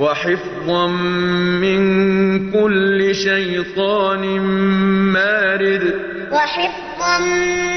وَحِفْظًا مِّن كُلِّ شَيْطَانٍ مَّارِدٍ. وَحِفْظًا مِّن